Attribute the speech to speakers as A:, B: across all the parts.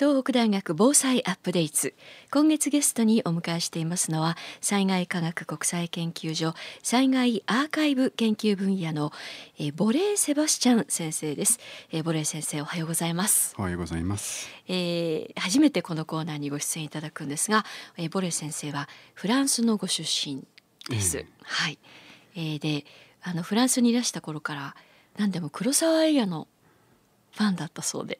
A: 東北大学防災アップデート今月ゲストにお迎えしていますのは災害科学国際研究所災害アーカイブ研究分野のえボレーセバスチャン先生です。えボレー先生おはようございます。
B: おはようございます。
A: えー、初めてこのコーナーにご出演いただくんですがえボレー先生はフランスのご出身です、えー、はい、えー、であのフランスにいらした頃から何でも黒沢映画のファンだったそうで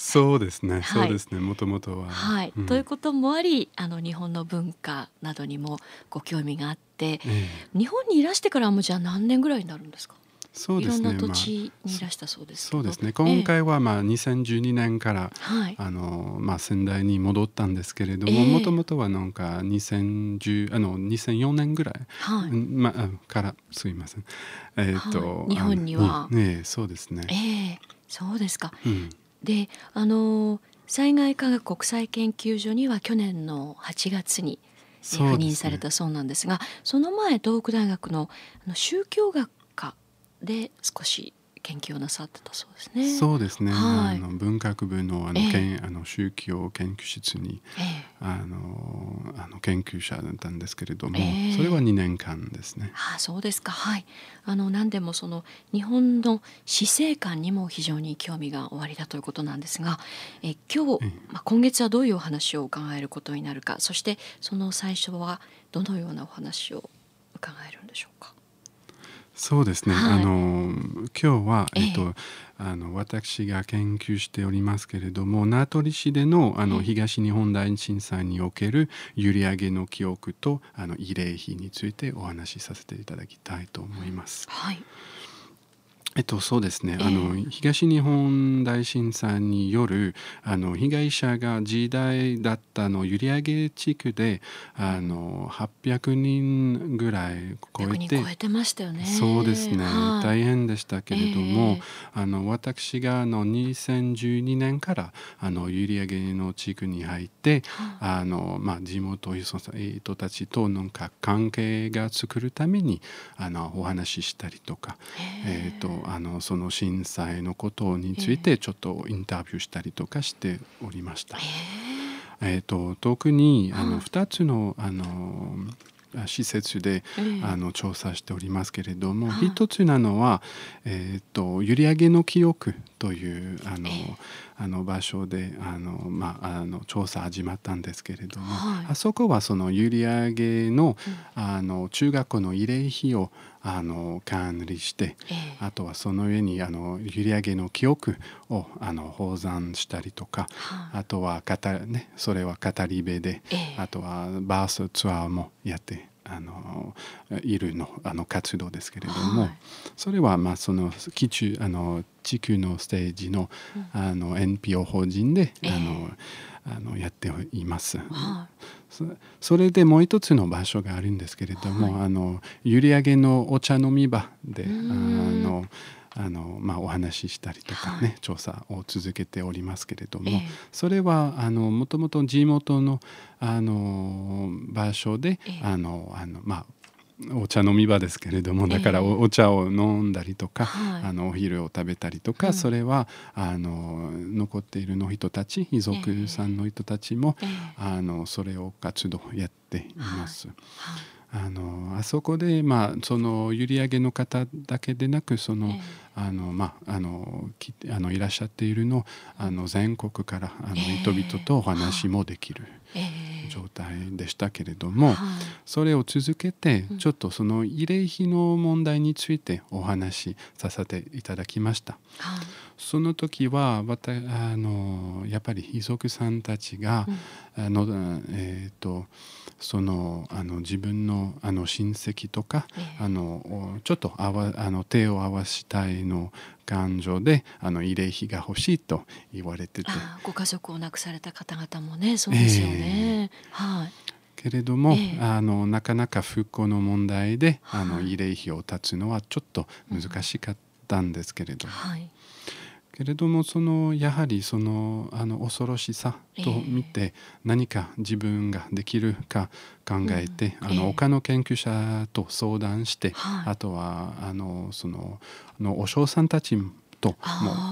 B: そうですね、はい、そうですね。もともとは。
A: はい、うん、ということもありあの日本の文化などにもご興味があって、えー、日本にいらしてからもじゃあ何年ぐらいになるんですか？
B: そうですね。
A: いろんな土地にいらしたそうです、
B: まあ、そうですね。今回はまあ2012年から、えー、あのまあ仙台に戻ったんですけれども、もともとはなんか2010あの2004年ぐらい、はい、まあからすいません。
A: えっ、ー、と、はい、日本には、
B: ねそうですね。
A: ええ。ー、そうですか。うん、であの災害科学国際研究所には去年の8月に赴任されたそうなんですがその前東北大学の宗教学科で少し研究をなさってたそうですね。
B: そうですね。はい、あの文学部のあの、えー、あの宗教研究室に、えー、あのあの研究者だったんですけれども、えー、それは2年間ですね。
A: あそうですか。はい。あの何でもその日本の死生観にも非常に興味がおありだということなんですが、え今日、まあ今月はどういうお話を伺えることになるか、そしてその最初はどのようなお話を伺えるんでしょうか？
B: そうですね、はい、あの今日は、えっと、ええ、あの私が研究しておりますけれども名取市でのあの東日本大震災における閖上の記憶とあの慰霊碑についてお話しさせていただきたいと思います。
A: はい
B: えっと、そうですね、えー、あの東日本大震災によるあの被害者が時代だったの閖上地区であの800人ぐらい超えて
A: 超えてましたよね。
B: そうですね、はい、大変でしたけれども、えー、あの私があの2012年からあの閖上の地区に入って、あのまあ、地元の人たちとなんか関係が作るためにあのお話ししたりとか、え。ー、えーとあのその震災のことについてちょっとインタビューしたりとかしておりました。えーと、特にあの2つのあの施設で、あの調査しておりますけれども、一つなのは、えーと、閖上の記憶というあの、あの場所であの、まあ、あの調査始まったんですけれども、はい、あそこはその閖上の,、あの中学校の慰霊碑をあの管理して、えー、あとはその上にあの閖上の記憶をあの保存したりとか、はあ、あとは語、ね、それは語り部で、えー、あとはバースツアーもやってあのいるのあの活動ですけれども、はい、それはまあその基地あの地区のステージの,、あの NPO 法人で、えー、あのあのやっています。はい、それでもう一つの場所があるんですけれども、はい、あの閖上のお茶飲み場であのあの、まあ、お話ししたりとかね、はい、調査を続けておりますけれども、えー、それはあのもともと地元のあの場所で、えー、あのあのまあお茶飲み場ですけれどもだからお,、茶を飲んだりとか、えー、あのお昼を食べたりとか、はい、それはあの残っているの人たち遺族さんの人たちも、えー、あのそれを活動やっています。はいあのあそこで、まあ、その閖上の方だけでなくその、えー、あのまあ、あのきあのいらっしゃっているのあの全国からあの人々とお話もできる。えー状態でしたけれども、はい、それを続けてちょっとその慰霊碑の問題についてお話しさせていただきました。はい、その時はあのやっぱり遺族さんたちが、うん、あのえーと、そのあの自分のあの親戚とか、えー、あのちょっとあわあの手を合わしたいの感情であの慰霊碑が欲しいと言われてて。
A: ご家族を亡くされた方々もねそうですよね。えー、はい。
B: けれども、えー、あのなかなか復興の問題で、はい、あの慰霊碑を建つのはちょっと難しかったんですけれども、うんはい、けれどもそのやはりそのあの恐ろしさと見て何か自分ができるか考えて、あの他の研究者と相談して、あとはあのそののお嬢さんたちとも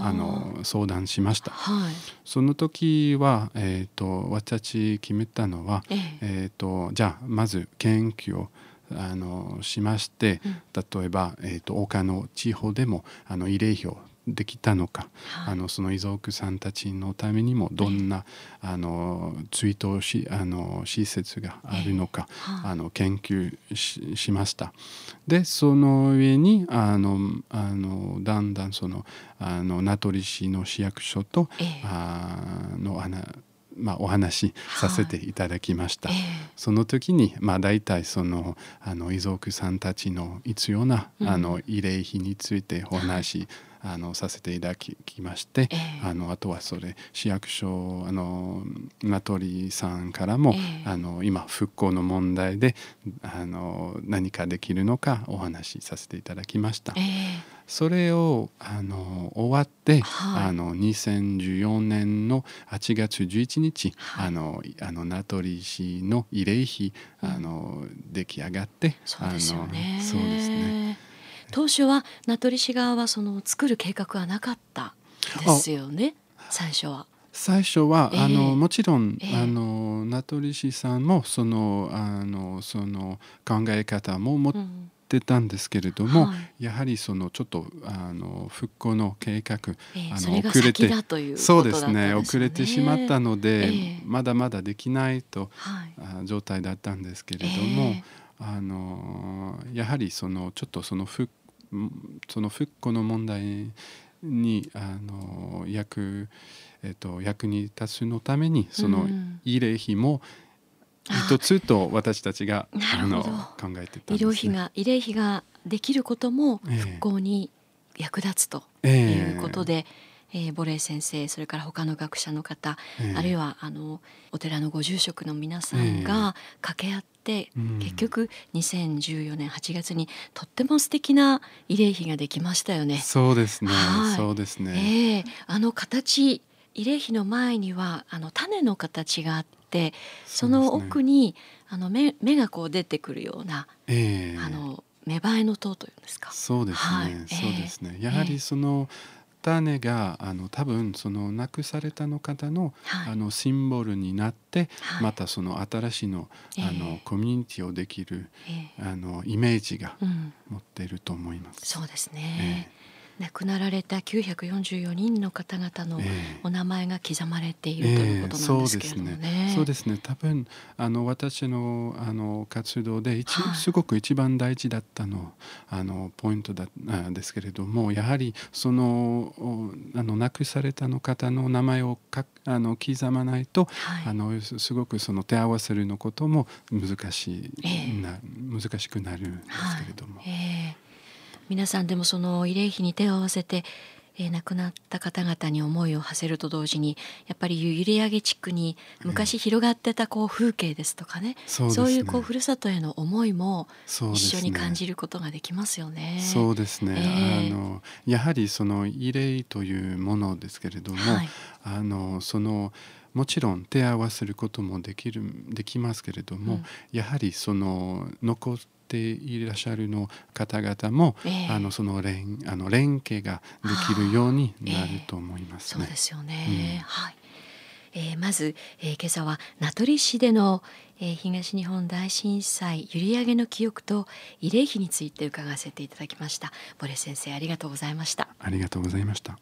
B: あの相談しました。
A: はい、
B: その時は、えーと、私決めたのは、ええ。えーとじゃあまず研究をあのしまして、例えば、えーと、他の地方でもあの慰霊碑をできたのか、はい、あのその遺族さんたちのためにもどんな、えー、あの追悼しあの施設があるのか、えー、あの研究ししました。でその上にあのあのだんだんそのあの名取市の市役所と、えー、あのまあ、お話しさせていただきました、はい。えー、その時に、まあ、大体そのあの遺族さんたちの必要な、うん、あの慰霊碑についてお話し、あのさせていただきまして、えー、あのあとはそれ市役所あの名取さんからも、えー、あの今復興の問題であの何かできるのかお話しさせていただきました。えーそれをあの終わって、はい、あの2014年の8月11日、はい、あのあの名取市の慰霊碑、うん、あの出来上がって
A: そうですよね。そうですね当初は名取市側はその作る計画はなかったですよね最初は。
B: 最初は、えー、あのもちろん、えー、あの名取市さんもそのあのその考え方も持ってたんですけれども、はい、やはりそのちょっとあの復興の計画、
A: えー、あの遅れて
B: そうですね遅れてしまったので、えー、まだまだできないと、はい、状態だったんですけれども、えー、あのやはりそのちょっとその復その復興の問題にあの役,、えっと、役に立つのためにその慰霊碑も、うん一つと私たちが あの考えてたんです、ね、
A: 医療費が慰霊碑ができることも復興に役立つということで、えー、えー、ボレー先生それから他の学者の方、えー、あるいはあのお寺のご住職の皆さんが掛け合って、えー、結局2014年8月にとっても素敵な慰霊碑ができましたよね。
B: そうですね。はい、そうですね。
A: えー、あの形慰霊碑の前にはあの種の形があってその奥に、ね、あの目目がこう出てくるような、えー、あの芽生えの塔というんですか。
B: そうですね。はい、そうですね。やはりその、種があの多分その亡くされたの方のはい、あのシンボルになって、はい、またその新しいの,、あのコミュニティをできる、えー、あのイメージが持っていると思います。
A: うん、そうですね、えー亡くなられた944人の方々のお名前が刻まれている、えー、ということなんですけれどもね。
B: そうですね。多分あの私のあの活動で一、はい、すごく一番大事だったのあのポイントだですけれども、やはりそのあの亡くされたの方の名前をかあの刻まないと、はい、あのすごくその手合わせるのことも難しい、えー、な難しくなるんですけれども。はい。えー
A: 皆さんでもその慰霊碑に手を合わせて、えー、亡くなった方々に思いを馳せると同時にやっぱり閖上地区に昔広がってたこう風景ですとかね、そうね。そういうこうふるさとへの思いも一緒に感じることができますよね。
B: そうですね、えー、あのやはりその慰霊というものですけれども、はい、あのそのもちろん手合わせることもできるできますけれども、うん、やはりその残っていらっしゃるの方々も、えー、あのその連あの連携ができるようになると思います
A: ね。そうですよね、うん、はいえー、まず、えー、今朝は名取市での、えー、東日本大震災閖上の記憶と慰霊碑について伺わせていただきました。ボレ先生ありがとうございました。
B: ありがとうございました。